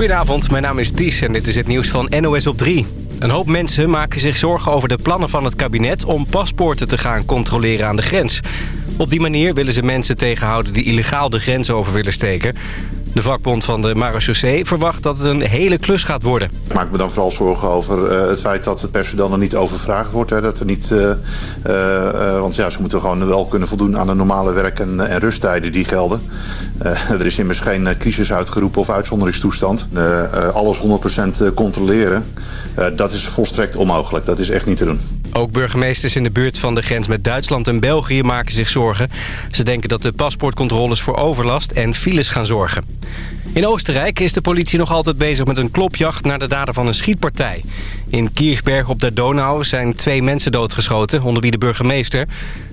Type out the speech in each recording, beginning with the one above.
Goedenavond, mijn naam is Ties en dit is het nieuws van NOS op 3. Een hoop mensen maken zich zorgen over de plannen van het kabinet... om paspoorten te gaan controleren aan de grens. Op die manier willen ze mensen tegenhouden die illegaal de grens over willen steken. De vakbond van de marechaussee verwacht dat het een hele klus gaat worden. Ik maak me dan vooral zorgen over uh, het feit dat het personeel er niet overvraagd wordt. Hè. Dat er niet, uh, uh, want ja, ze moeten gewoon wel kunnen voldoen aan de normale werk- en, en rusttijden die gelden. er is immers geen crisis uitgeroepen of uitzonderingstoestand. alles 100% controleren, dat is volstrekt onmogelijk. Dat is echt niet te doen. Ook burgemeesters in de buurt van de grens met Duitsland en België maken zich zorgen. Ze denken dat de paspoortcontroles voor overlast en files gaan zorgen. In Oostenrijk is de politie nog altijd bezig met een klopjacht naar de dader van een schietpartij. In Kirchberg op de Donau zijn twee mensen doodgeschoten, onder wie de burgemeester.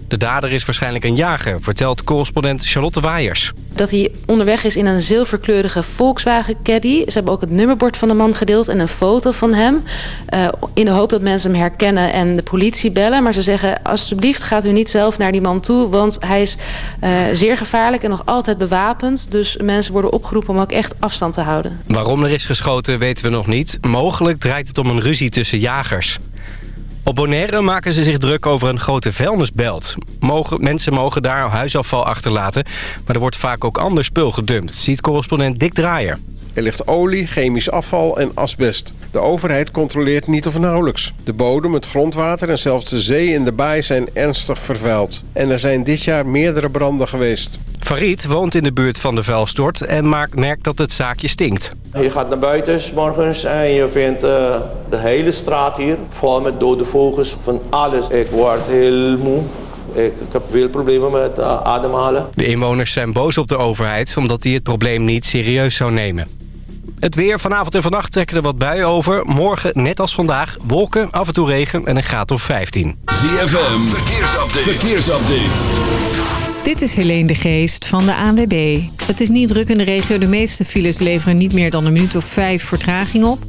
De dader is waarschijnlijk een jager, vertelt correspondent Charlotte Waaiers. Dat hij onderweg is in een zilverkleurige Volkswagen Caddy. Ze hebben ook het nummerbord van de man gedeeld en een foto van hem. Uh, in de hoop dat mensen hem herkennen en de politie bellen. Maar ze zeggen, alsjeblieft gaat u niet zelf naar die man toe... want hij is uh, zeer gevaarlijk en nog altijd bewapend. Dus mensen worden opgeroepen om ook echt afstand te houden. Waarom er is geschoten weten we nog niet. Mogelijk draait het om een ruzie tussen jagers. Op Bonaire maken ze zich druk over een grote vuilnisbelt. Mogen, mensen mogen daar huisafval achterlaten, maar er wordt vaak ook ander spul gedumpt, ziet correspondent Dick Draaier. Er ligt olie, chemisch afval en asbest. De overheid controleert niet of nauwelijks. De bodem, het grondwater en zelfs de zee en de baai zijn ernstig vervuild. En er zijn dit jaar meerdere branden geweest. Farid woont in de buurt van de vuilstort en merkt dat het zaakje stinkt. Je gaat naar buiten morgens en je vindt uh, de hele straat hier vol met dode vogels. Van alles. Ik word heel moe. Ik, ik, heb veel problemen met uh, ademhalen. De inwoners zijn boos op de overheid omdat die het probleem niet serieus zou nemen. Het weer. Vanavond en vannacht trekken er wat buien over. Morgen, net als vandaag, wolken, af en toe regen en een graad of 15. ZFM, verkeersupdate. verkeersupdate. Dit is Helene de Geest van de ANWB. Het is niet druk in de regio. De meeste files leveren niet meer dan een minuut of vijf vertraging op.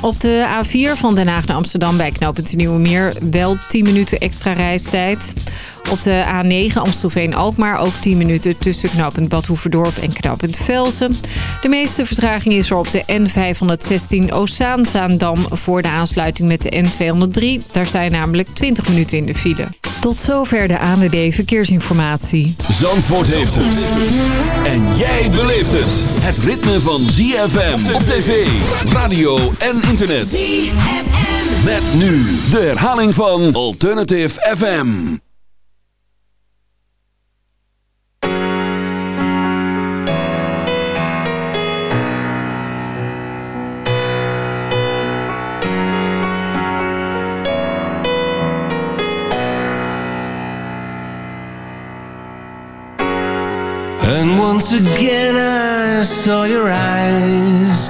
Op de A4 van Den Haag naar Amsterdam bij knooppunt Nieuwe Meer wel 10 minuten extra reistijd. Op de A9 Amstelveen-Alkmaar ook 10 minuten tussen knooppunt Badhoevedorp en knooppunt Velsen. De meeste vertraging is er op de N516 Oostzaan-Zaandam voor de aansluiting met de N203. Daar zijn namelijk 20 minuten in de file. Tot zover de ANWB Verkeersinformatie. Zandvoort heeft het. En jij beleeft het. Het ritme van ZFM op tv, radio en internet. ZFM. Met nu de herhaling van Alternative FM. Once again I saw your eyes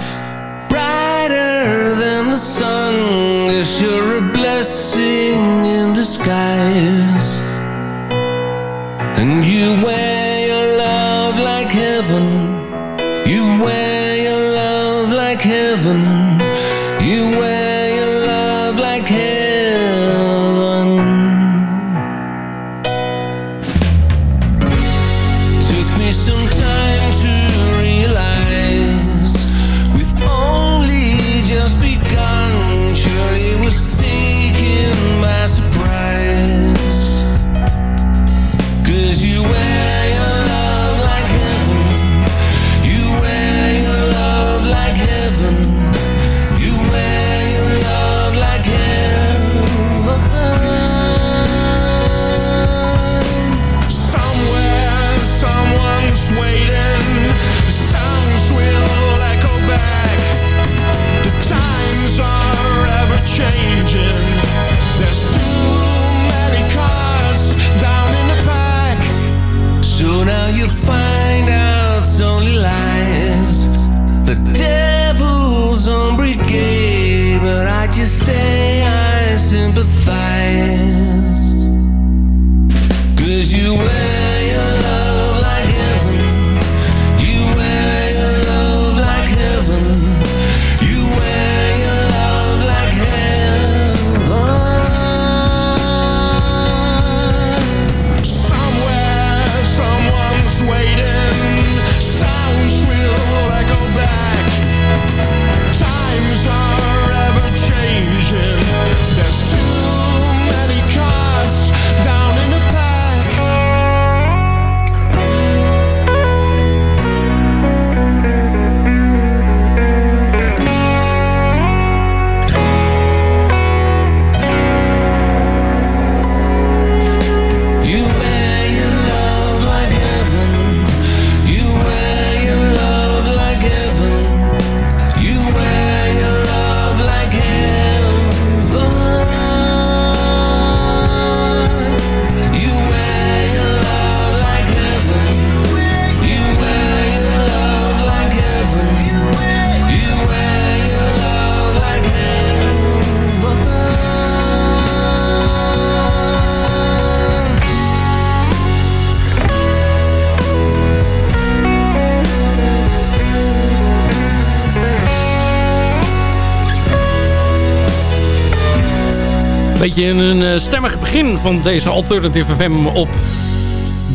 beetje een uh, stemmig begin van deze Alternative FM op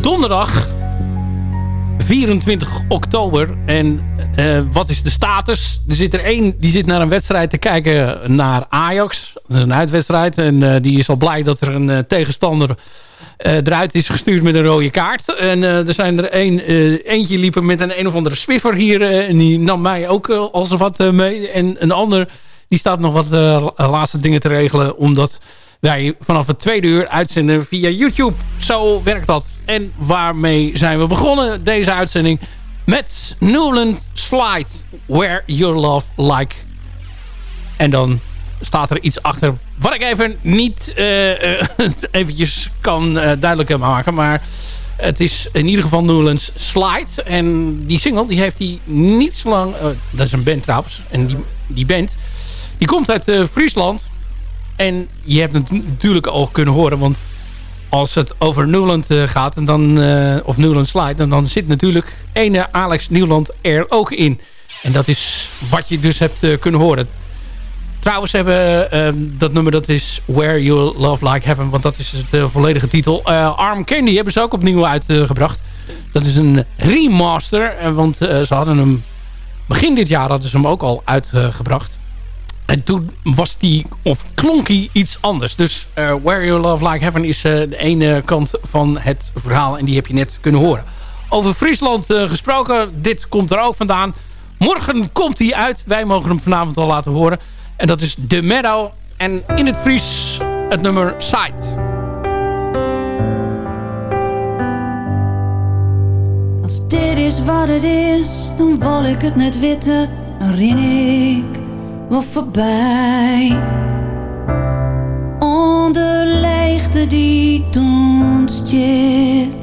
donderdag 24 oktober. En uh, wat is de status? Er zit er één die zit naar een wedstrijd te kijken naar Ajax. Dat is een uitwedstrijd. En uh, die is al blij dat er een tegenstander eruit is gestuurd met een rode kaart. En er zijn er één, eentje liepen met een een of andere Swiffer hier. en die nam mij ook als wat mee. En een ander die staat nog wat laatste dingen te regelen. Omdat wij vanaf het tweede uur uitzenden via YouTube. Zo werkt dat. En waarmee zijn we begonnen deze uitzending? Met Newland Slide, Where Your Love Like. En dan staat er iets achter wat ik even niet uh, eventjes kan uh, duidelijk maken. Maar het is in ieder geval Newlands Slide. En die single die heeft hij niet zo lang... dat is een band trouwens. En die, die band die komt uit Friesland. En je hebt het natuurlijk al kunnen horen, want als het over Newland uh, gaat, en dan, uh, of Newland Slide, dan, dan zit natuurlijk ene Alex Nieuwland er ook in. En dat is wat je dus hebt uh, kunnen horen. Trouwens hebben dat nummer, dat is Where You Love Like Heaven, want dat is de volledige titel. Arm Candy hebben ze ook opnieuw uitgebracht. dat is een remaster, want ze hadden hem, begin dit jaar hadden ze hem ook al uitgebracht. En toen was die, of klonk hij iets anders. Dus uh, Where You Love Like Heaven is uh, de ene kant van het verhaal. En die heb je net kunnen horen. Over Friesland uh, gesproken, dit komt er ook vandaan. Morgen komt hij uit. Wij mogen hem vanavond al laten horen. En dat is The Meadow. En in het Fries het nummer Sight. Als dit is wat het is, dan wil ik het net weten. Dan wat voorbij. Onder leegte die ontsteert.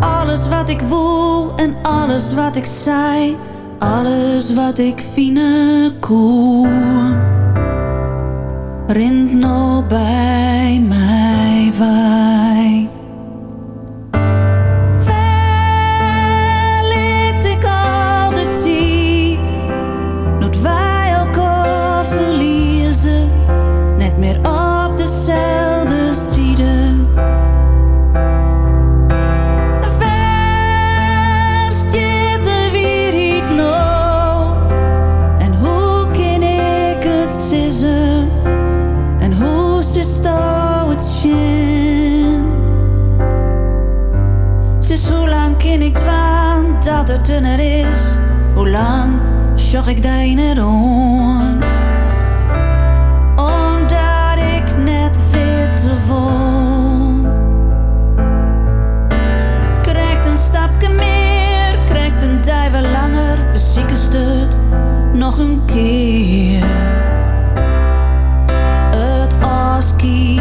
Alles wat ik voel en alles wat ik zei. Alles wat ik fine koel. Rint nou bij mij waai. Er is, hoe lang zag ik deine doen? Omdat ik net witte vol. Krijgt een stapje meer, krijgt een duivel langer, bezieke stut nog een keer. Het aski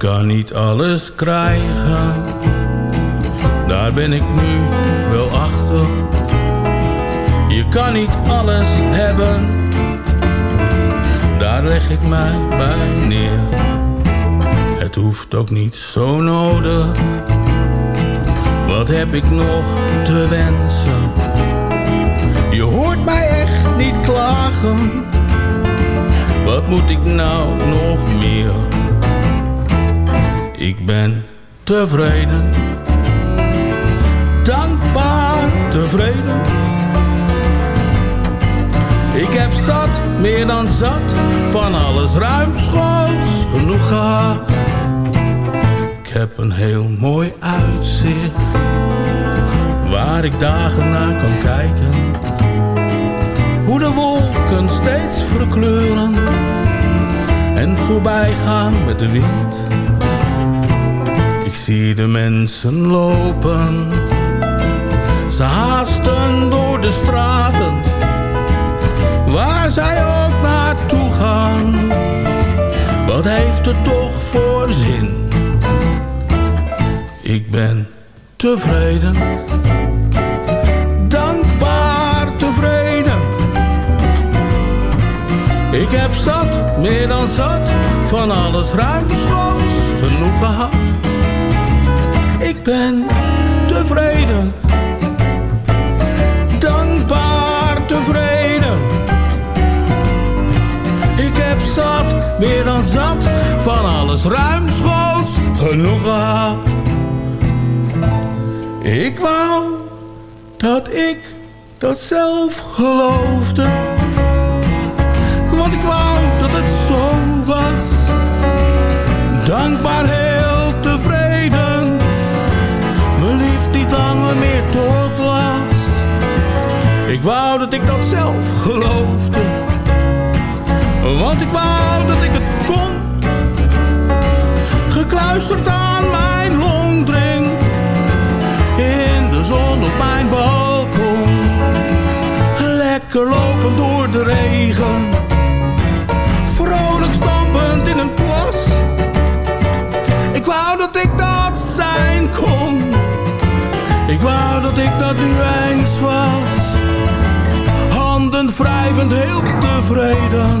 kan niet alles krijgen, daar ben ik nu wel achter. Je kan niet alles hebben, daar leg ik mij bij neer. Het hoeft ook niet zo nodig, wat heb ik nog te wensen? Je hoort mij echt niet klagen, wat moet ik nou nog meer? Ik ben tevreden, dankbaar tevreden. Ik heb zat, meer dan zat, van alles ruimschoots genoeg gehad. Ik heb een heel mooi uitzicht, waar ik dagen naar kan kijken. Hoe de wolken steeds verkleuren en voorbij gaan met de wind. Zie de mensen lopen, ze haasten door de straten, waar zij ook naartoe gaan. Wat heeft het toch voor zin? Ik ben tevreden, dankbaar tevreden. Ik heb zat, meer dan zat, van alles ruimschoots genoeg gehad. Ik ben tevreden, dankbaar tevreden. Ik heb zat, meer dan zat, van alles ruimschoots genoeg gehad. Ik wou dat ik dat zelf geloofde. Want ik wou dat het zo was. Dankbaar Ik wou dat ik dat zelf geloofde. Want ik wou dat ik het kon. Gekluisterd aan mijn longdring. In de zon op mijn balkon. Lekker lopen door de regen. Vrolijk stampend in een plas. Ik wou dat ik dat zijn kon. Ik wou dat ik dat nu eens was. Wrijvend heel tevreden.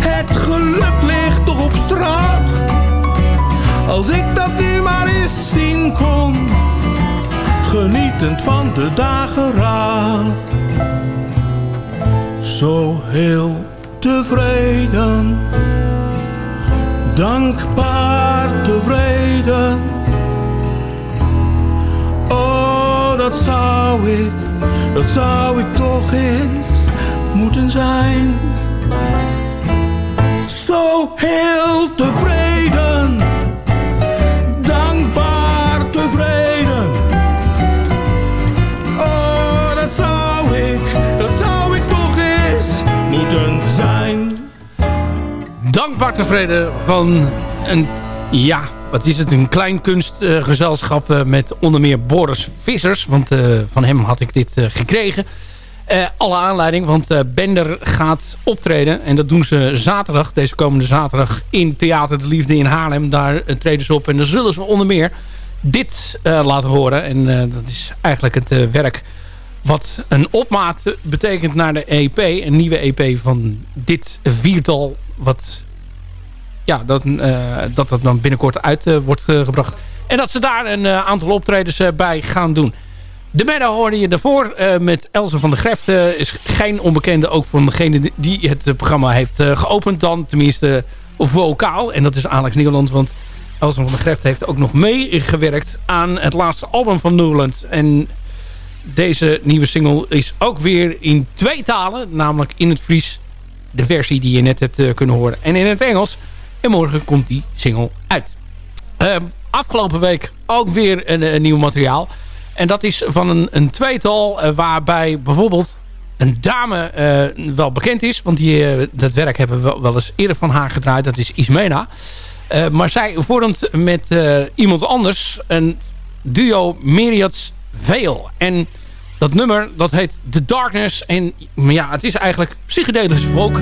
Het geluk ligt toch op straat. Als ik dat nu maar eens zien kon. Genietend van de dageraad. Zo heel tevreden. Dankbaar tevreden. Oh, dat zou ik, dat zou ik toch eens moeten zijn. Zo heel tevreden. Dankbaar tevreden. Oh, dat zou ik, dat zou ik toch eens moeten zijn. dankbaar tevreden van een, ja, wat is het, een klein kunstgezelschap uh, met onder meer Boris Vissers. Want uh, van hem had ik dit uh, gekregen. Alle aanleiding, want Bender gaat optreden. En dat doen ze zaterdag, deze komende zaterdag, in Theater de Liefde in Haarlem. Daar treden ze op en dan zullen ze onder meer dit laten horen. En dat is eigenlijk het werk wat een opmaat betekent naar de EP. Een nieuwe EP van dit viertal wat ja, dat, dat dat dan binnenkort uit wordt gebracht. En dat ze daar een aantal optredens bij gaan doen. De Meadow hoorde je daarvoor met Elze van der Greft. is geen onbekende, ook voor degene die het programma heeft geopend dan. Tenminste vocaal. En dat is Alex Nederland. Want Elze van der Greft heeft ook nog meegewerkt aan het laatste album van Newland. En deze nieuwe single is ook weer in twee talen. Namelijk in het Fries. De versie die je net hebt kunnen horen. En in het Engels. En morgen komt die single uit. Afgelopen week ook weer een, nieuw materiaal. En dat is van een, een tweetal uh, waarbij bijvoorbeeld een dame uh, wel bekend is. Want die, dat werk hebben we wel eens eerder van haar gedraaid. Dat is Ismena. maar zij vormt met iemand anders een duo Myriads Veil. En dat nummer dat heet The Darkness. En ja, het is eigenlijk psychedelische folk.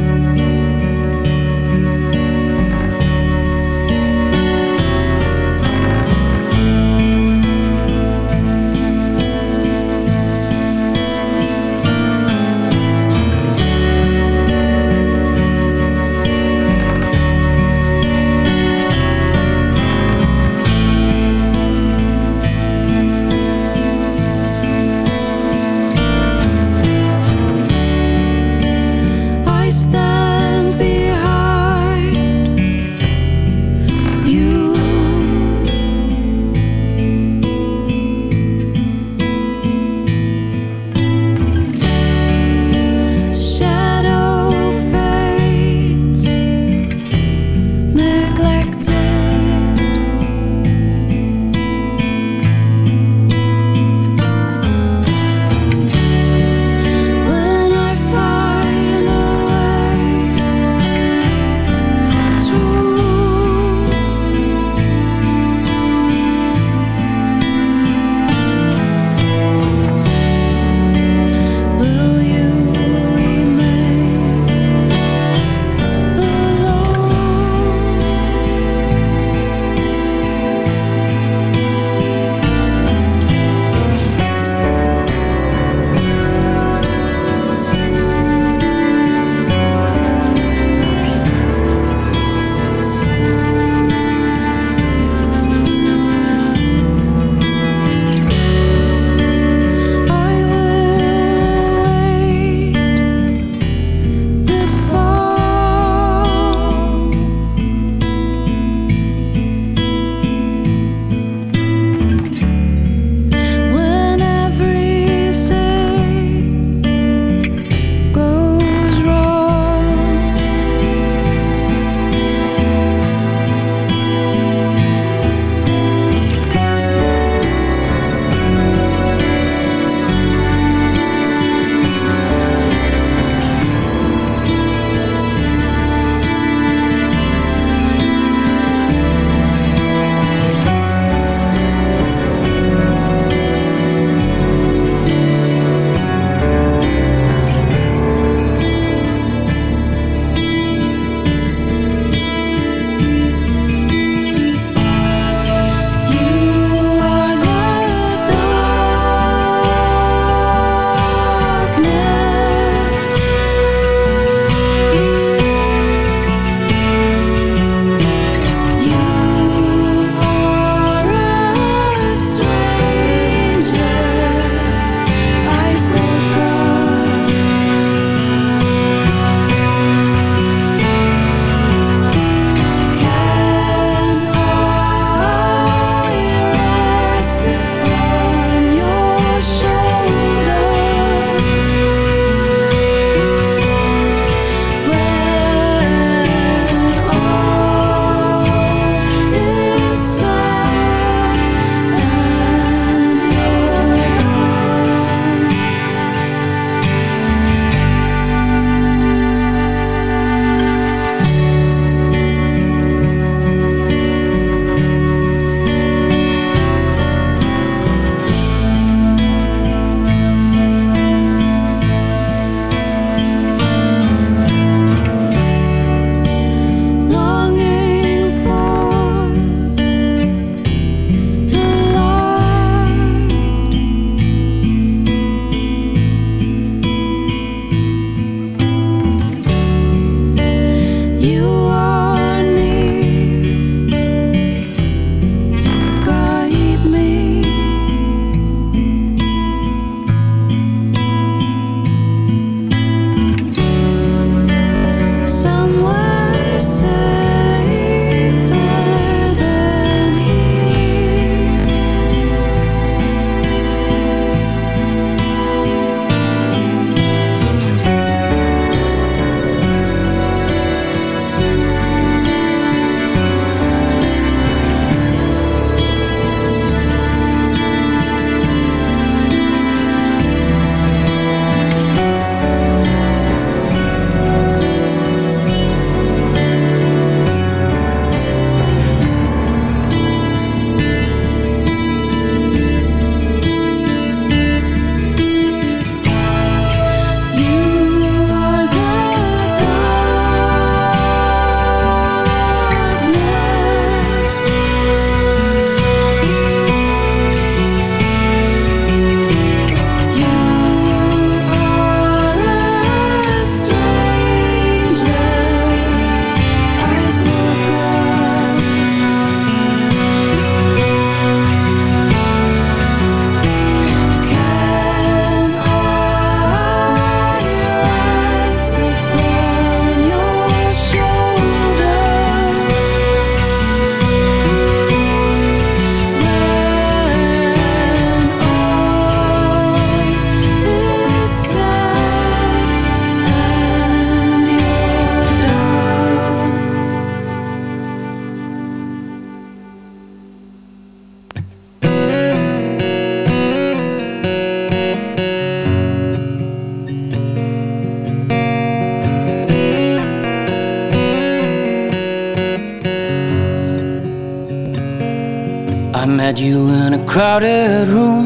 Crowded room.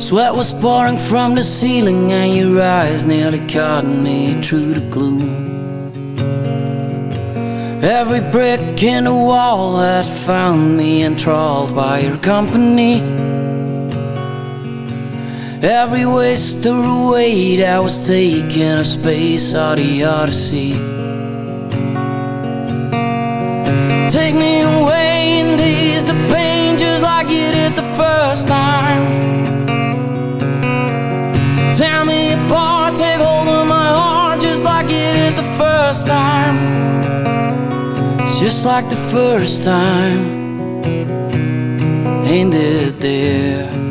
Sweat was pouring from the ceiling, and your eyes nearly caught me through the gloom. Every brick in the wall had found me enthralled by your company. Every waster away that was taking up space out of the Odyssey. Take me away ease the pain did the first time. Tear me apart, take hold of my heart just like you did the first time just like the first time. Ain't it there?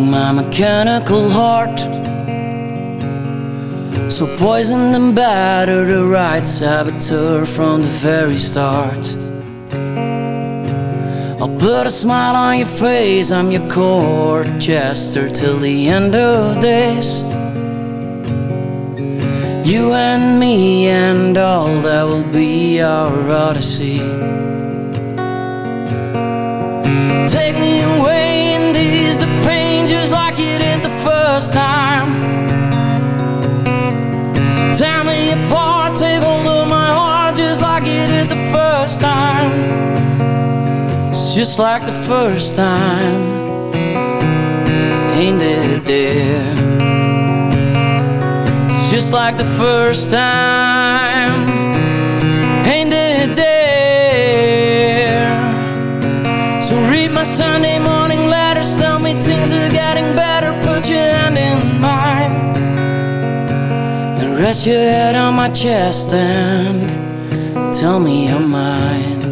My mechanical heart so poisoned and battered, a right saboteur from the very start. I'll put a smile on your face, I'm your court jester till the end of days. You and me and all that will be our odyssey. Take me away first time. Tear me apart, take hold of my heart just like you did the first time. It's just like the first time. Ain't it dear? It's just like the first time. Ain't it dear? So read my Sunday morning Rest your head on my chest and tell me you're mine.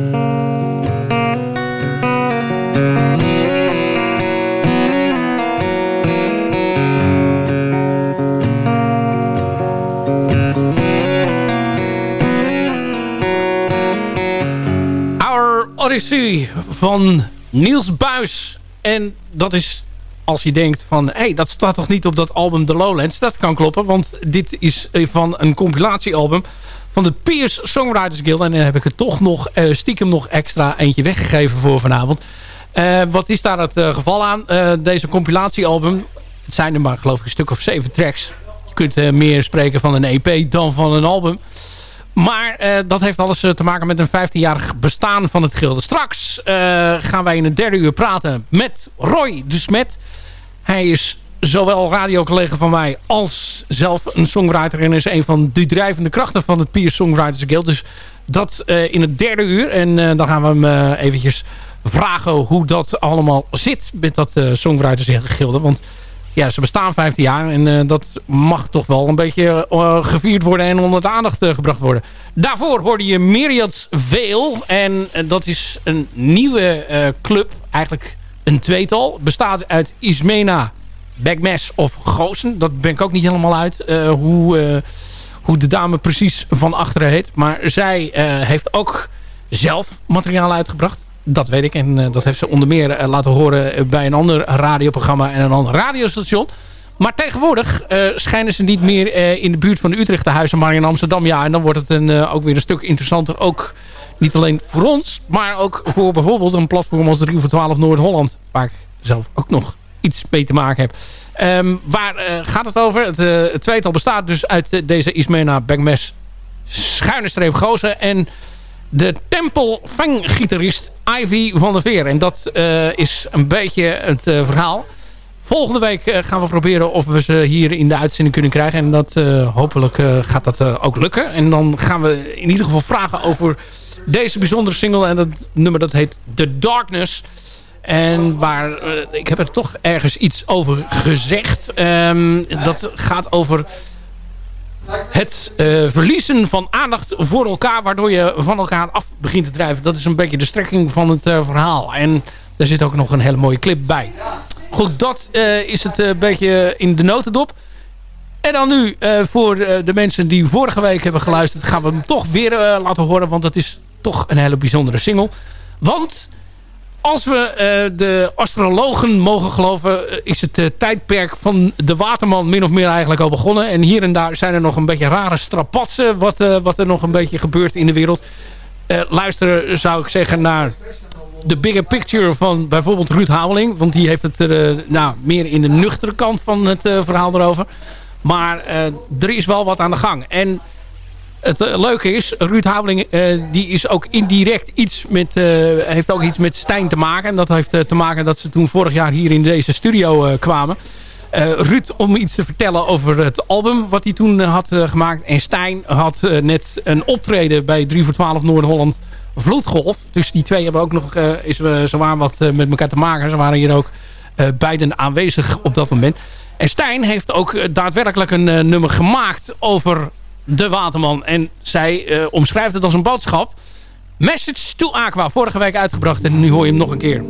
Odyssey van Niels Buis. En dat is als je denkt van... hé, hey, dat staat toch niet op dat album The Lowlands? Dat kan kloppen, want dit is van een compilatiealbum... van de Peers Songwriters Guild. En dan heb ik er toch nog uh, stiekem nog extra eentje weggegeven voor vanavond. Uh, wat is daar het geval aan? deze compilatiealbum... het zijn er maar geloof ik een stuk of zeven tracks. Je kunt meer spreken van een EP dan van een album... Maar dat heeft alles te maken met een 15-jarig bestaan van het gilde. Straks gaan wij in het derde uur praten met Roy de Smet. Hij is zowel radiocollega van mij als zelf een songwriter. En is een van de drijvende krachten van het Peer Songwriters Guild. Dus dat uh, in het derde uur. En dan gaan we hem eventjes vragen hoe dat allemaal zit met dat Songwriters Guild. Want ja, ze bestaan 15 jaar en dat mag toch wel een beetje gevierd worden en onder de aandacht gebracht worden. Daarvoor hoorde je Myriads Veel en dat is een nieuwe club, eigenlijk een tweetal. Bestaat uit Ismena, Backmes of Goosen. Dat ben ik ook niet helemaal uit hoe, hoe de dame precies van achteren heet. Maar zij heeft ook zelf materiaal uitgebracht dat weet ik. En dat heeft ze onder meer laten horen bij een ander radioprogramma en een ander radiostation. Maar tegenwoordig uh, schijnen ze niet meer in de buurt van Utrecht te huizen, maar in Amsterdam. Ja, en dan wordt het een, ook weer een stuk interessanter. Ook niet alleen voor ons, maar ook voor bijvoorbeeld een platform als 3 voor 12 Noord-Holland. Waar ik zelf ook nog iets mee te maken heb. Um, waar gaat het over? Het, het, tweetal bestaat dus uit deze Ismena Begmes schuine streep gozer en de Tempel Ivy van der Veer. En dat is een beetje het verhaal. Volgende week uh, gaan we proberen of we ze hier in de uitzending kunnen krijgen. En dat hopelijk gaat dat ook lukken. En dan gaan we in ieder geval vragen over deze bijzondere single. En dat nummer dat heet The Darkness. En waar, ik heb er toch ergens iets over gezegd. Um, dat gaat over het verliezen van aandacht voor elkaar... waardoor je van elkaar af begint te drijven. Dat is een beetje de strekking van het verhaal. En daar zit ook nog een hele mooie clip bij. Goed, dat uh, is het een beetje in de notendop. En dan nu voor de mensen die vorige week hebben geluisterd... gaan we hem toch weer laten horen. Want dat is toch een hele bijzondere single. Want als we de astrologen mogen geloven... is het tijdperk van de Waterman min of meer eigenlijk al begonnen. En hier en daar zijn er nog een beetje rare strapatsen... wat, wat er nog een beetje gebeurt in de wereld. luisteren zou ik zeggen naar de bigger picture van bijvoorbeeld Ruud Houweling. Want die heeft het er nou, meer in de nuchtere kant van het verhaal erover. Maar er is wel wat aan de gang. En het leuke is, Ruud Haveling uh, die is ook indirect iets met, heeft ook iets met Stijn te maken. En dat heeft te maken dat ze toen vorig jaar hier in deze studio kwamen. Ruud om iets te vertellen over het album wat hij toen had gemaakt. En Stijn had net een optreden bij 3 voor 12 Noord-Holland Vloedgolf. Dus die twee hebben ook nog is, zwaar wat met elkaar te maken. Ze waren hier ook beiden aanwezig op dat moment. En Stijn heeft ook daadwerkelijk een nummer gemaakt over de Waterman. En zij omschrijft het als een boodschap. Message to Aqua, vorige week uitgebracht. En nu hoor je hem nog een keer.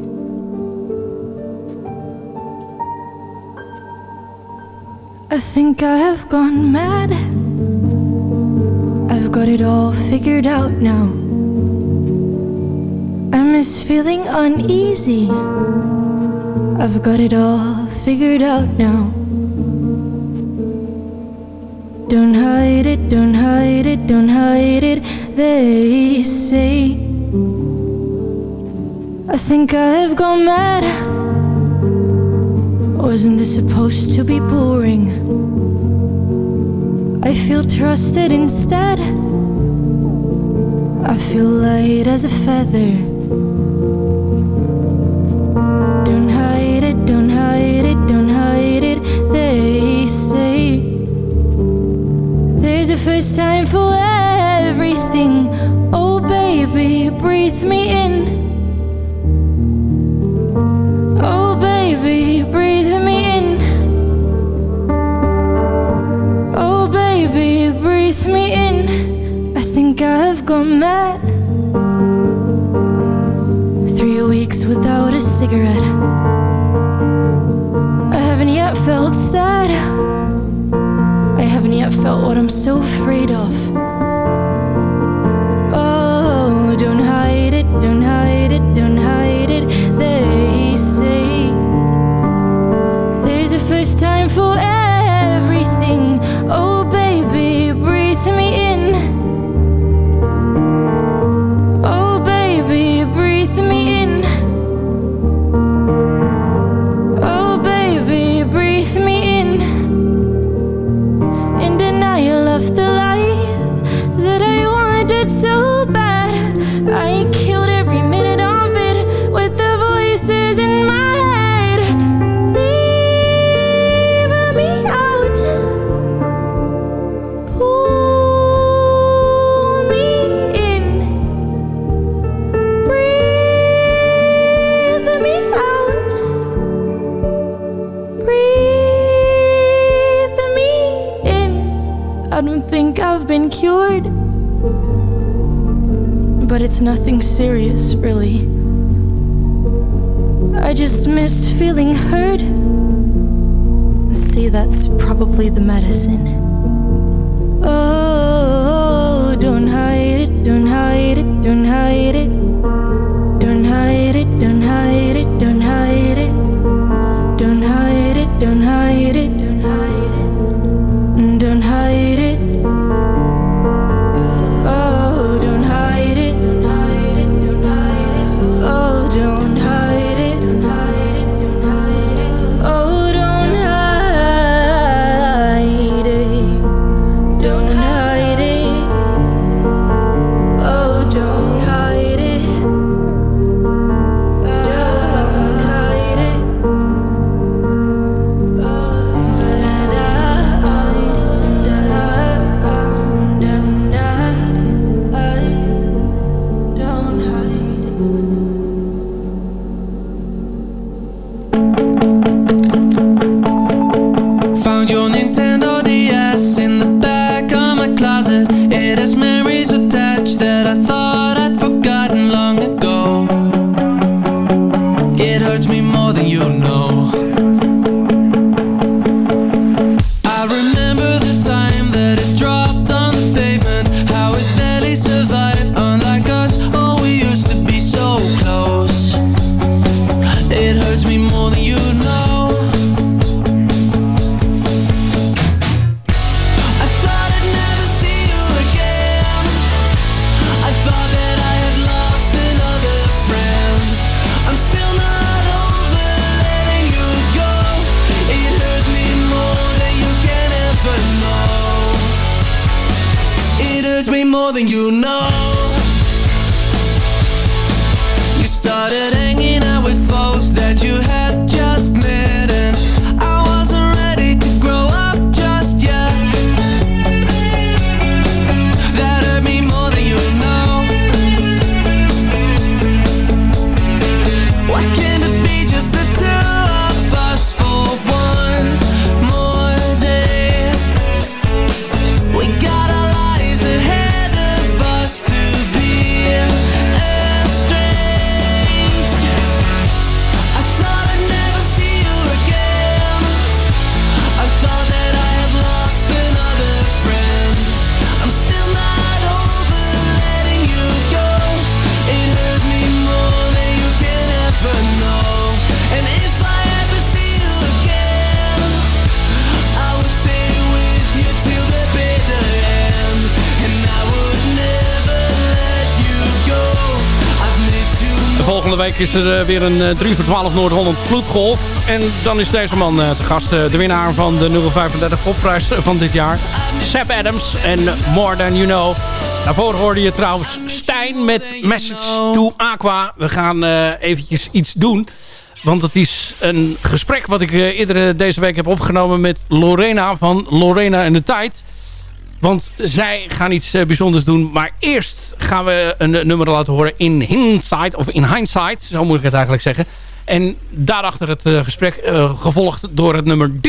I think I have gone mad. I've got it all figured out now. I miss feeling uneasy. I've got it all figured out now. Don't hide it, don't hide it, don't hide it, they say. I think I've gone mad. Wasn't this supposed to be boring? I feel trusted instead. I feel light as a feather. Don't hide it, don't hide it, don't hide it, they say. There's a first time for everything. Oh, baby, breathe me in. Think I've gone mad. Three weeks without a cigarette. I haven't yet felt sad. I haven't yet felt what I'm so afraid of. Oh, don't hide it, don't hide it, volgende week is er eh, weer een eh, 3 voor 12 Noord-Holland vloedgolf. En dan is deze man eh, te gast. eh, de winnaar van de 035 popprijs van dit jaar. Seb Adams en More Than You Know. Daarvoor hoorde je trouwens Stijn met Message to Aqua. We gaan eh, eventjes iets doen. Want het is een gesprek wat ik eh, eerder eh, deze week heb opgenomen met Lorena van Lorena en de Tijd. Want zij gaan iets eh, bijzonders doen. Maar eerst gaan we een eh, nummer laten horen in hindsight. Of in hindsight, zo moet ik het eigenlijk zeggen. En daarachter het eh, gesprek gevolgd door het nummer D.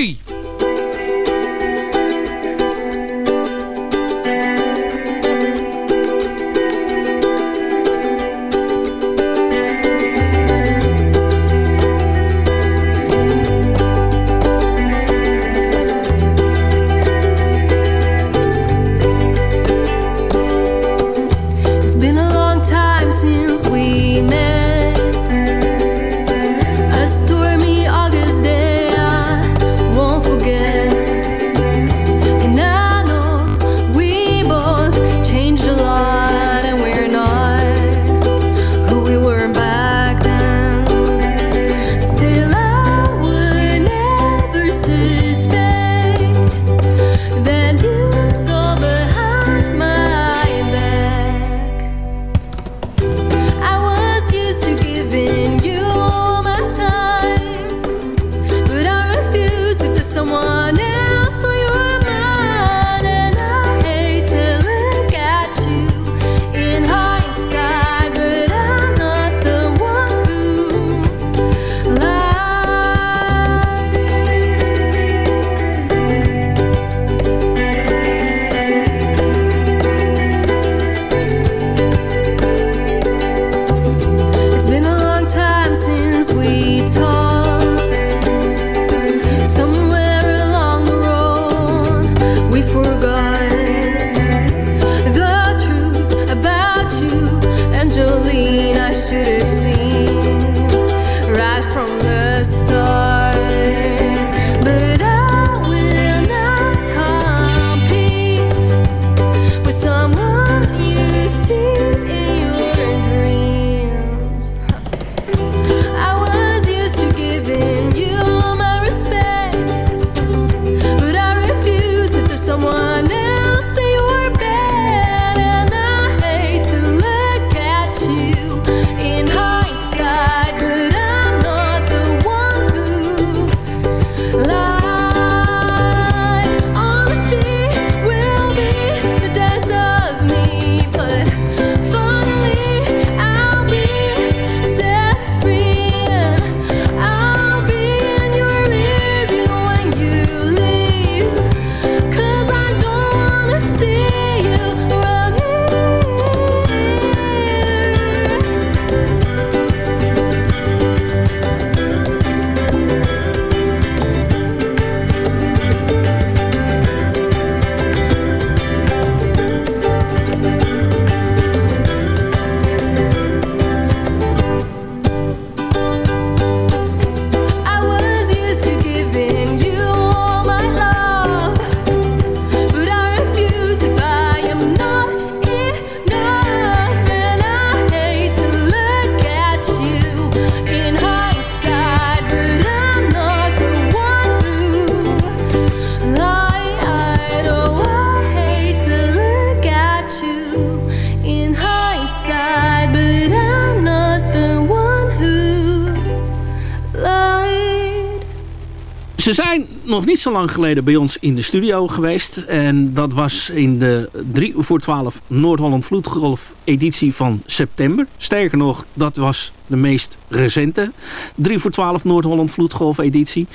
nog niet zo lang geleden bij ons in de studio geweest. En dat was in de 3 voor 12 Noord-Holland Vloedgolf editie van september. Sterker nog, dat was de meest recente 3 voor 12 Noord-Holland Vloedgolf editie.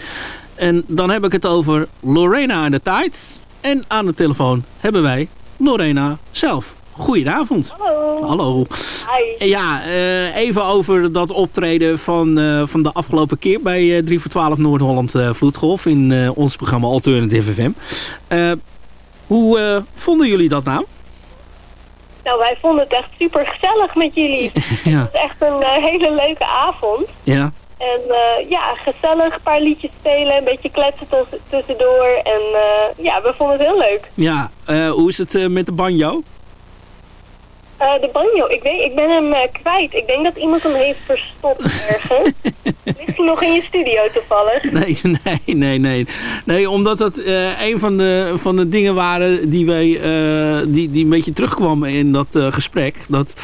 En dan heb ik het over Lorena en de tijd. En aan de telefoon hebben wij Lorena zelf. Goedenavond. Hallo. Hallo. Hi. Ja, eh, even over dat optreden van, eh, van de afgelopen keer bij eh, 3 voor 12 Noord-Holland Vloedgolf in ons programma Alternative FM. Hoe vonden jullie dat nou? Nou, wij vonden het echt super gezellig met jullie. Ja. Het was echt een hele leuke avond. Ja. En ja, gezellig, een paar liedjes spelen, een beetje kletsen tus- tussendoor. En ja, we vonden het heel leuk. Ja, hoe is het met de banjo? Eh, de banjo, ik, weet, ik ben hem eh, kwijt. Ik denk dat iemand hem heeft verstopt ergens. Ligt hij nog in je studio toevallig? Nee, nee, nee, nee. Nee, omdat dat eh, een van de, van de dingen waren die, wij, eh, die, die een beetje terugkwamen in dat gesprek. Dat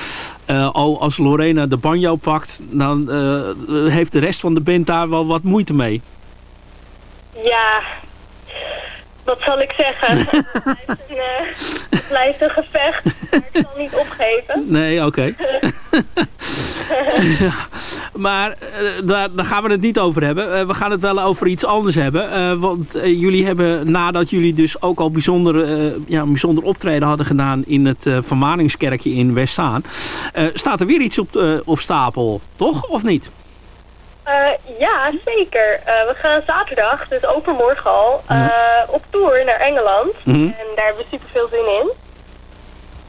al als Lorena de banjo pakt, dan heeft de rest van de band daar wel wat moeite mee. Ja, wat zal ik zeggen? het, blijft een, het blijft een gevecht, maar ik zal Nee, oké. Ja, maar eh, daar, daar gaan we het niet over hebben. Eh, we gaan het wel over iets anders hebben. Eh, want jullie hebben, nadat jullie dus ook al bijzonder, ja, bijzonder optreden hadden gedaan in het Vermaningskerkje in Westzaan, staat er weer iets op, op stapel, toch? Of niet? Ja, zeker. We gaan zaterdag, dus overmorgen al, op tour naar Engeland. Mhm. En daar hebben we super veel zin in.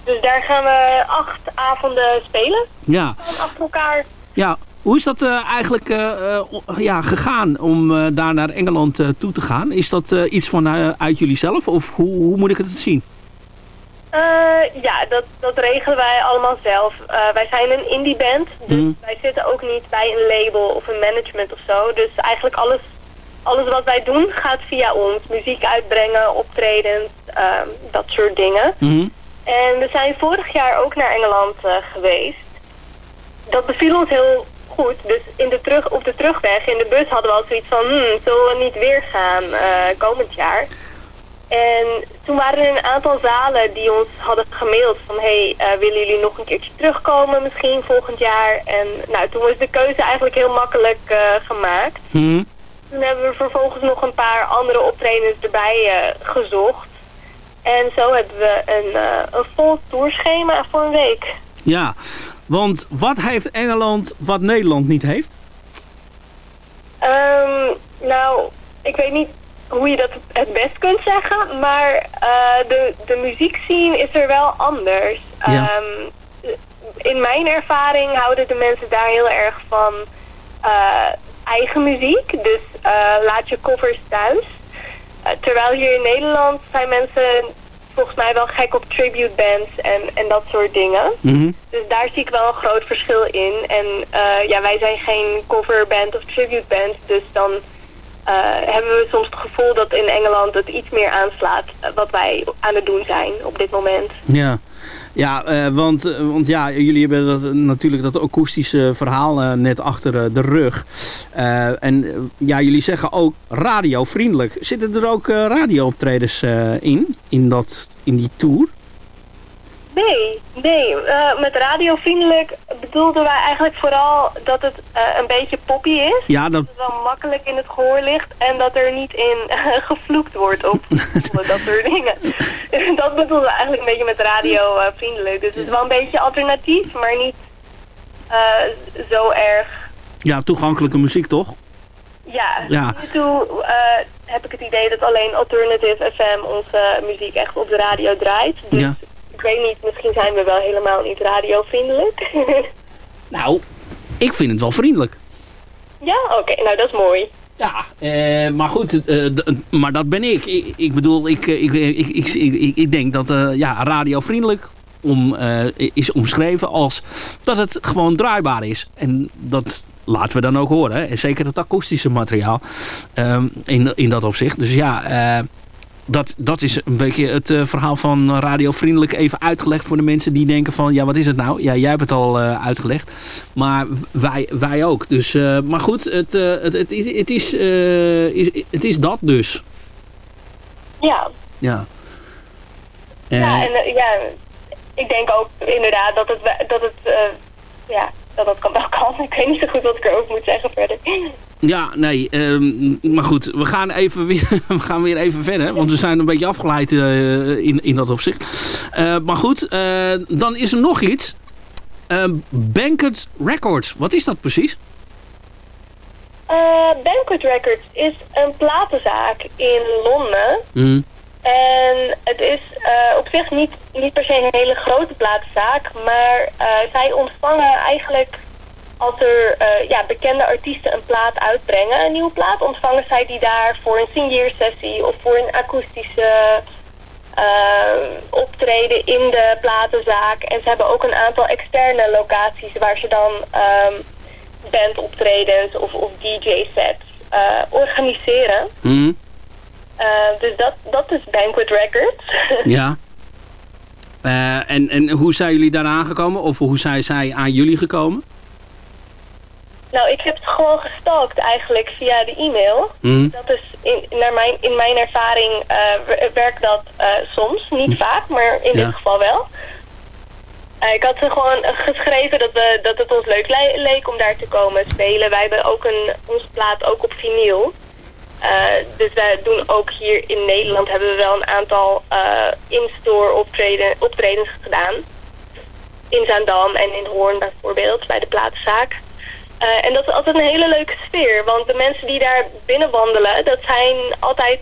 Dus daar gaan we acht avonden spelen. Ja. Achter elkaar. Ja, hoe is dat eh, eigenlijk eh, eh, ja, gegaan om daar naar Engeland toe te gaan? Is dat iets van eh, uit jullie zelf of hoe, hoe moet ik het zien? Ja, dat, dat regelen wij allemaal zelf. Wij zijn een indie band, dus Mhm. wij zitten ook niet bij een label of een management of zo. Dus eigenlijk alles, alles wat wij doen gaat via ons. Muziek uitbrengen, optredens, ehm, dat soort dingen. Mhm. En we zijn vorig jaar ook naar Engeland eh, geweest. Dat beviel ons heel goed. Dus in de terug, op de terugweg in de bus hadden we al zoiets van... Hmm, zullen we niet weer gaan eh, komend jaar? En toen waren er een aantal zalen die ons hadden gemaild van... hey, eh, willen jullie nog een keertje terugkomen misschien volgend jaar? En nou, toen was de keuze eigenlijk heel makkelijk gemaakt. Mhm. Toen hebben we vervolgens nog een paar andere optredens erbij gezocht. En zo hebben we een, eh, een vol tourschema voor een week. Ja, want wat heeft Engeland wat Nederland niet heeft? Ehm, nou, ik weet niet hoe je dat het best kunt zeggen, maar eh, de, de muziekscene is er wel anders. Ja. Ehm, in mijn ervaring houden de mensen daar heel erg van eh, eigen muziek. Dus laat je covers thuis. Eh, terwijl hier in Nederland zijn mensen volgens mij wel gek op tribute bands en, en dat soort dingen. Mhm. Dus daar zie ik wel een groot verschil in. En eh, ja, wij zijn geen coverband of tribute band, dus dan eh, hebben we soms het gevoel dat in Engeland het iets meer aanslaat wat wij aan het doen zijn op dit moment. Ja, ja eh, want, eh, want ja, jullie hebben natuurlijk dat akoestische verhaal eh, net achter de rug. En ja, jullie zeggen ook radiovriendelijk. Zitten er ook radiooptredens in, in, dat, in die tour? Nee, nee. eh, met radiovriendelijk bedoelden wij eigenlijk vooral dat het eh, een beetje poppy is. Ja, dat, Dat het wel makkelijk in het gehoor ligt en dat er niet in gevloekt wordt op dat soort dingen. dat bedoelden we eigenlijk een beetje met radiovriendelijk. dus het is wel een beetje alternatief, maar niet eh, zo erg. ja, toegankelijke muziek toch? Ja, Ja. nu toe eh, heb ik het idee dat alleen Alternative FM onze muziek echt op de radio draait. Dus Ja. Ik weet niet, misschien zijn we wel helemaal niet radiovriendelijk. Nou, ik vind het wel vriendelijk. ja, oké, nou dat is mooi. Ja, eh, maar goed, eh, maar dat ben ik. Ik, ik bedoel, ik, eh, ik, ik, ik, denk dat eh, ja, radiovriendelijk om, eh, is omschreven als dat het gewoon draaibaar is. En dat laten we dan ook horen. Hè? En zeker het akoestische materiaal ehm, in, in dat opzicht. Dus ja, dat, dat is een beetje het eh, verhaal van Radio Vriendelijk even uitgelegd voor de mensen die denken van... ja, wat is het nou? Ja, jij hebt het al eh, uitgelegd. Maar wij, wij ook. Dus, eh, maar goed, het, het, het, is, het, is, is, het is dat dus. Ja. Ja. Ja, en ja, ik denk ook inderdaad dat het, dat het, ja, dat het kan wel kan. Ik weet niet zo goed wat ik erover moet zeggen verder. Ja, nee, ehm, maar goed, we gaan, even weer, we gaan weer even verder, want we zijn een beetje afgeleid eh, in, in dat opzicht. Eh, maar goed, eh, dan is er nog iets. Eh, Banquet Records, wat is dat precies? Eh, Banquet Records is een platenzaak in Londen. Hm. En het is op zich niet, niet per se een hele grote platenzaak, maar zij ontvangen eigenlijk als er eh, ja, bekende artiesten een plaat uitbrengen, een nieuwe plaat, ontvangen zij die daar voor een signeersessie of voor een akoestische eh, optreden in de platenzaak. En ze hebben ook een aantal externe locaties waar ze dan ehm bandoptredens of, of DJ-sets eh, organiseren. Hm. Eh, dus dat, dat is Banquet Records. Ja. En, en hoe zijn jullie daar aangekomen? Of hoe zijn zij aan jullie gekomen? Nou, ik heb het gewoon gestalkt eigenlijk via de e-mail. Hm. Dat is in, naar mijn, in mijn ervaring eh, wer- werkt dat eh, soms, niet vaak, maar in Ja. dit geval wel. Eh, ik had ze gewoon geschreven dat, we, dat het ons leuk le- leek om daar te komen spelen. Wij hebben ook een, onze plaat ook op vinyl. Dus wij doen ook hier in Nederland hebben we wel een aantal in-store optreden, optredens gedaan. In Zaandam en in Hoorn bijvoorbeeld, bij de platenzaak. Eh, en dat is altijd een hele leuke sfeer, want de mensen die daar binnen wandelen, dat zijn altijd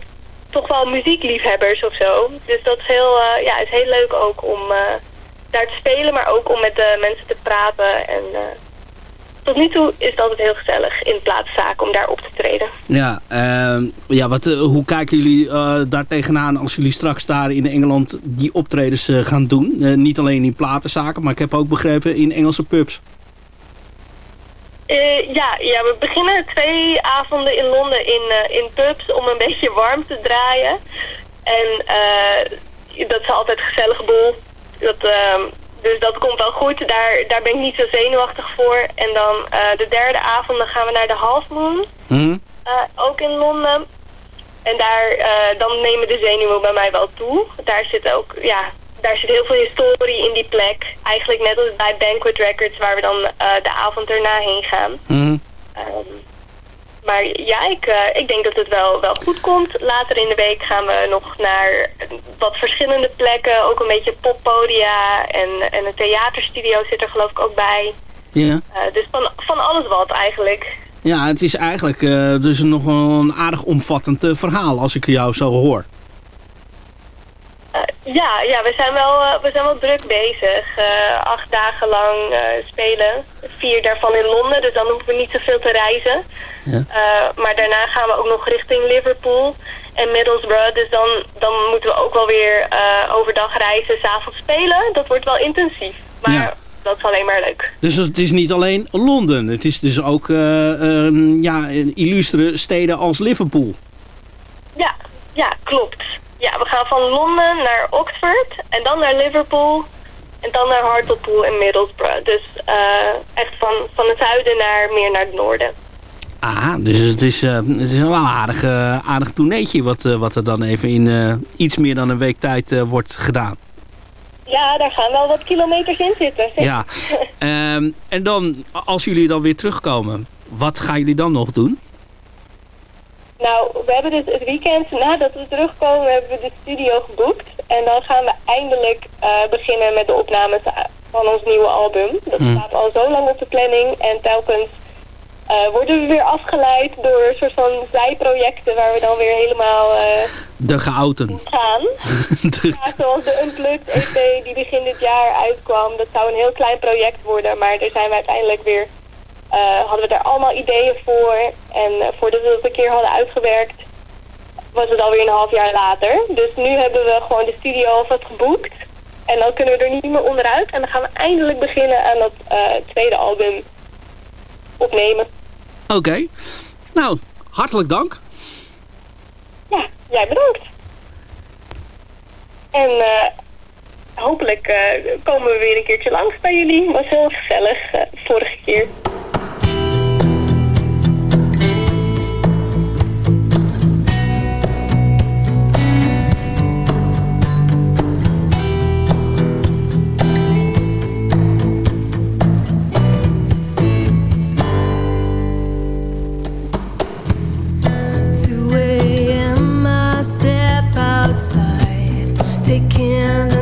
toch wel muziekliefhebbers of zo. Dus dat is heel, eh, ja, is heel leuk ook om eh, daar te spelen, maar ook om met de mensen te praten. En tot nu toe is het altijd heel gezellig in plaatszaak om daar op te treden. Ja, ehm, ja wat, hoe kijken jullie daar tegenaan als jullie straks daar in Engeland die optredens gaan doen? Niet alleen in platenzaken, maar ik heb ook begrepen in Engelse pubs. Eh, ja, ja, we beginnen twee avonden in Londen in, eh, in pubs om een beetje warm te draaien. En eh, dat is altijd een gezellige boel. Dat, ehm, dus dat komt wel goed. Daar, daar ben ik niet zo zenuwachtig voor. En dan de derde avond dan gaan we naar de Half Moon. Eh, ook in Londen. En daar, dan nemen de zenuwen bij mij wel toe. Daar zit ook, ja, daar zit heel veel historie in die plek. Eigenlijk net als bij Banquet Records, waar we dan eh, de avond erna heen gaan. Hm? Ehm, maar ja, ik, eh, ik denk dat het wel, wel goed komt. Later in de week gaan we nog naar wat verschillende plekken. Ook een beetje poppodia en, en een theaterstudio zit er geloof ik ook bij. Ja. Eh, dus van, van alles wat eigenlijk. Ja, het is eigenlijk dus nog een aardig omvattend verhaal als ik jou zo hoor. Eh, ja, ja we, zijn wel, eh, we zijn wel druk bezig. Eh, acht dagen lang spelen. Vier daarvan in Londen, dus dan hoeven we niet zoveel te reizen. Ja. Maar daarna gaan we ook nog richting Liverpool en Middlesbrough. Dus dan, dan moeten we ook wel weer overdag reizen, s'avonds spelen. Dat wordt wel intensief. Maar Ja. dat is alleen maar leuk. Dus het is niet alleen Londen. Het is dus ook ehm, ja, illustere steden als Liverpool. Ja, ja, klopt. Ja, we gaan van Londen naar Oxford en dan naar Liverpool en dan naar Hartlepool en Middlesbrough. Dus eh, echt van, van het zuiden naar meer naar het noorden. Ah, dus het is, eh, het is wel een aardig, eh, aardig toerneetje wat, wat er dan even in iets meer dan een week tijd wordt gedaan. Ja, daar gaan wel wat kilometers in zitten. Ja. Ehm, en dan, als jullie dan weer terugkomen, wat gaan jullie dan nog doen? Nou, we hebben dus het weekend nadat we terugkomen, hebben we de studio geboekt. En dan gaan we eindelijk eh, beginnen met de opnames van ons nieuwe album. Dat Hmm. staat al zo lang op de planning. En telkens eh, worden we weer afgeleid door een soort van zijprojecten waar we dan weer helemaal eh, De geouten. gaan. Ja, zoals de Unplugged EP die begin dit jaar uitkwam. Dat zou een heel klein project worden, maar daar zijn we uiteindelijk weer... eh, hadden we daar allemaal ideeën voor. En eh, voordat we het een keer hadden uitgewerkt, was het alweer een half jaar later. Dus nu hebben we gewoon de studio alvast geboekt. En dan kunnen we er niet meer onderuit. En dan gaan we eindelijk beginnen aan dat eh, tweede album opnemen. Oké. Nou, hartelijk dank. Ja, jij bedankt. En eh, hopelijk komen we weer een keertje langs bij jullie. Was heel gezellig vorige keer. Taking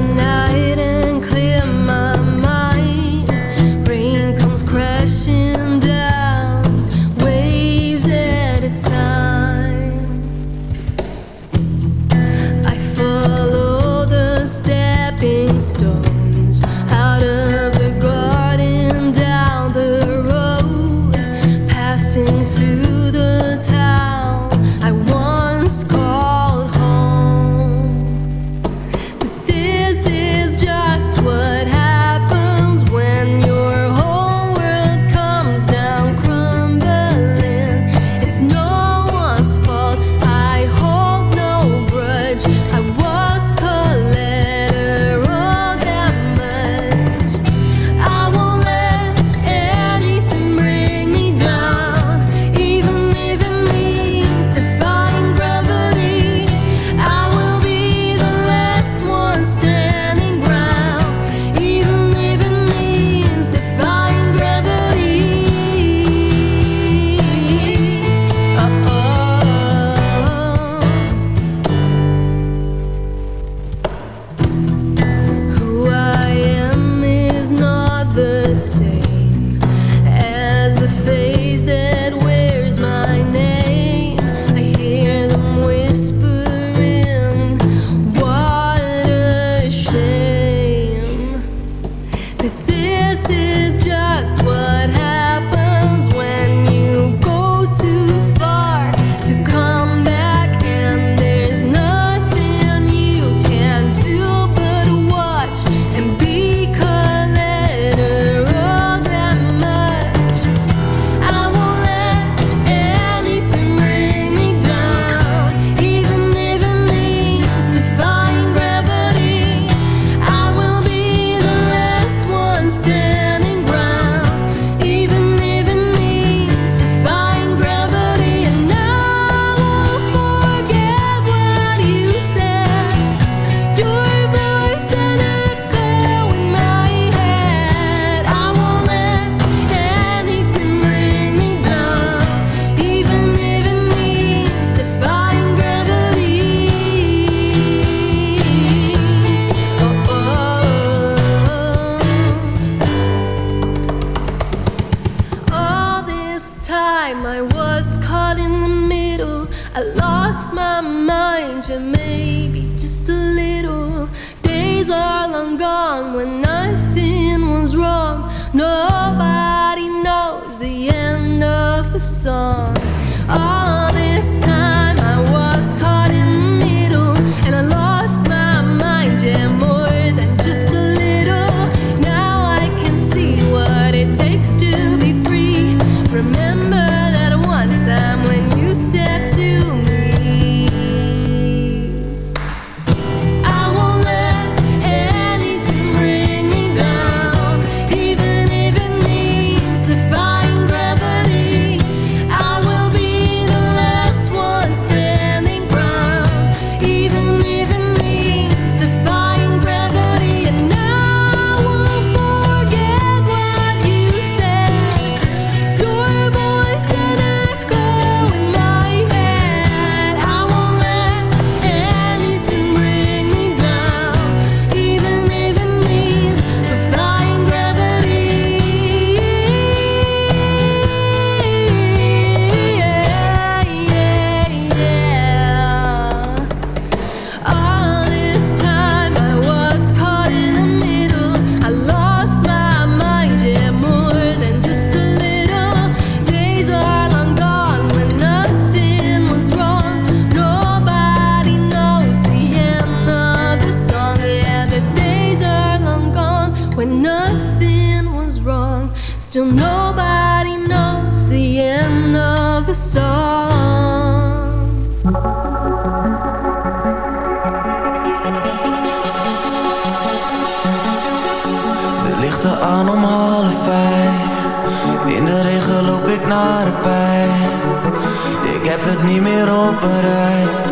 niet meer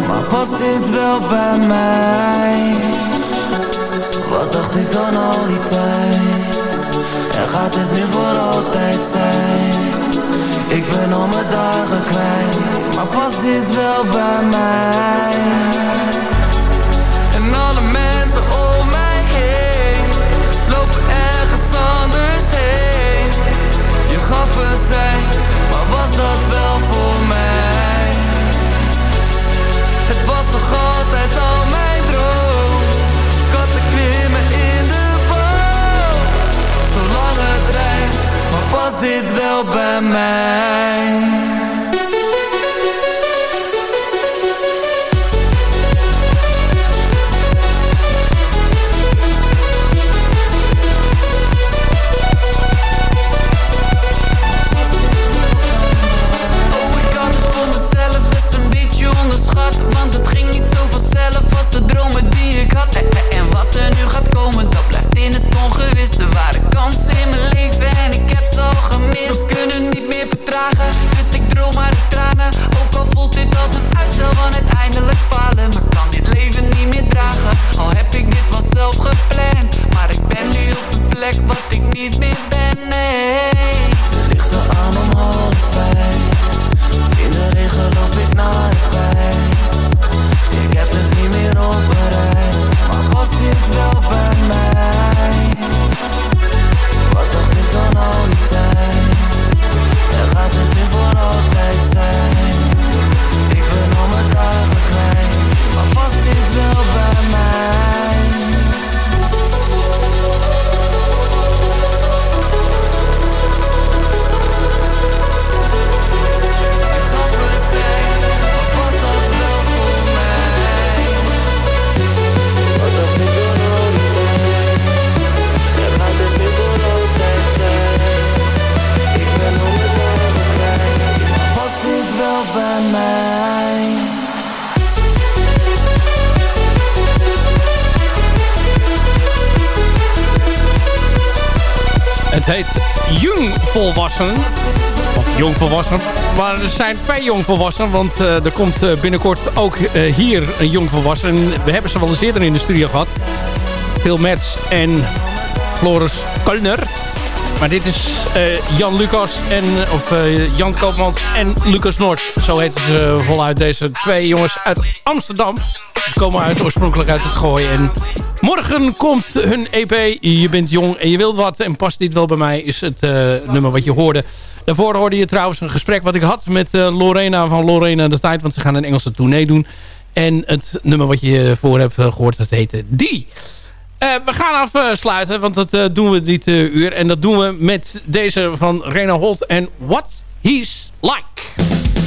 Maar past dit wel bij mij? Wat dacht ik dan al die tijd? En gaat het nu voor altijd zijn? Ik ben al mijn dagen kwijt Maar past dit wel bij mij? Dit wel bij mij? Zijn twee Jong Volwassen. Want eh, er komt eh, binnenkort ook eh, hier een Jong Volwassen. En We hebben ze wel eens eerder in de studio gehad. Phil Metz en Floris Kulner. Maar dit is Jan Lucas en of Jan Koopmans en Lucas Noord. Zo heten ze voluit deze twee jongens uit Amsterdam. Ze komen uit, oorspronkelijk uit het Gooi. En morgen komt hun EP. Je bent jong en je wilt wat. En past dit wel bij mij is het nummer wat je hoorde. Daarvoor hoorde je trouwens een gesprek wat ik had met eh, Lorena van Lorena de Tijd. Want ze gaan een Engelse tournee doen. En het nummer wat je voor hebt eh, gehoord, dat heette Die. Eh, we gaan afsluiten, want dat doen we dit uur. En dat doen we met deze van Rena Holt en What He's Like.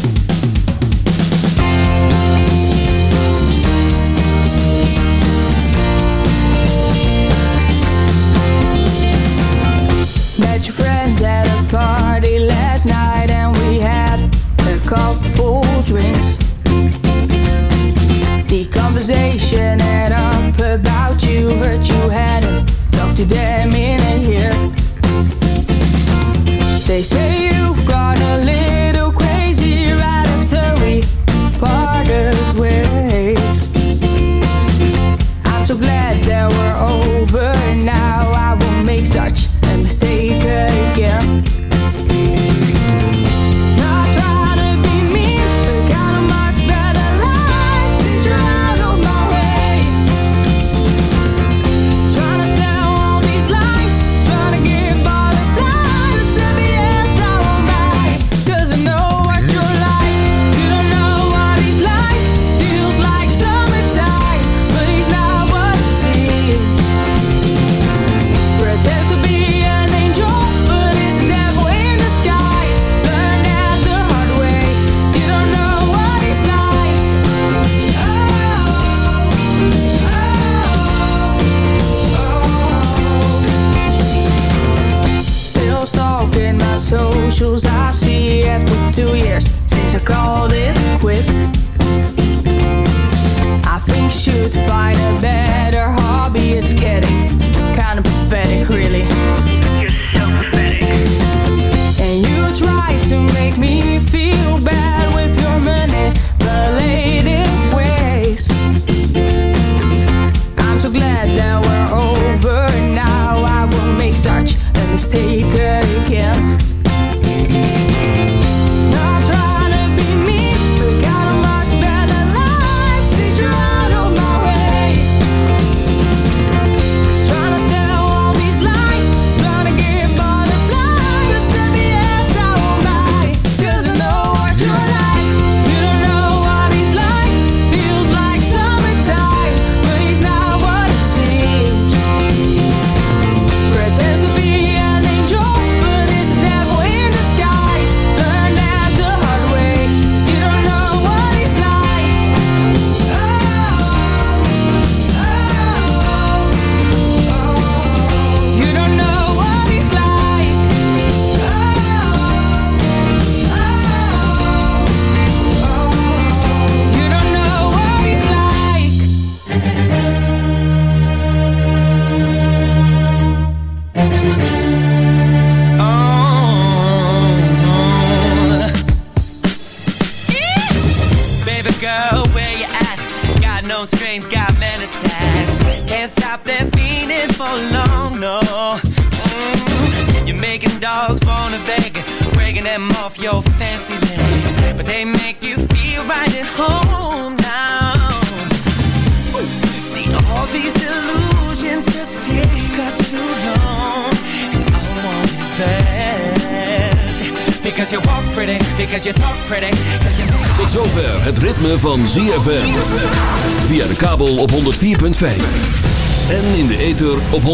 op 106.9.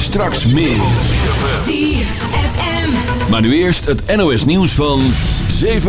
Straks meer. 4 FM. Maar nu eerst het NOS nieuws van 7.